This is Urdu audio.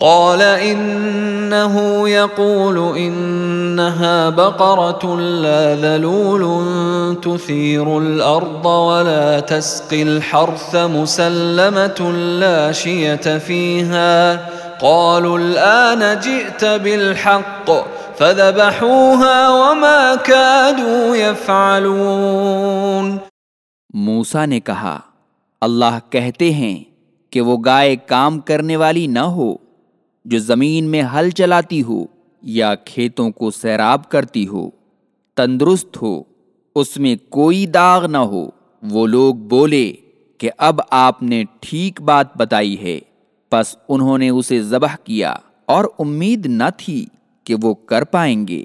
قال انه يقول انها بقره لا ذلول تثير الارض ولا تسقي الحرث مسلمه لا شيه فيها. قالوا الان جئت بالحق فذبحوها وما كادوا يفعلون. موسا نے کہا، اللہ کہتے ہیں کہ وہ گائے کام کرنے والی نہ ہو۔ جو زمین میں ہل چلاتی ہو یا کھیتوں کو سیراب کرتی ہو، تندرست ہو، اس میں کوئی داغ نہ ہو، وہ لوگ بولے کہ اب آپ نے ٹھیک بات بتائی ہے، پس انہوں نے اسے ذبح کیا اور امید نہ تھی کہ وہ کر پائیں گے۔